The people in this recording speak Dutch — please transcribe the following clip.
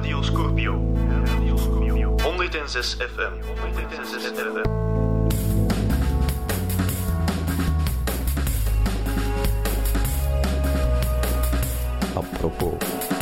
Radio Scorpio. Radio Scorpio. 106 FM. 106 FM. Apropos.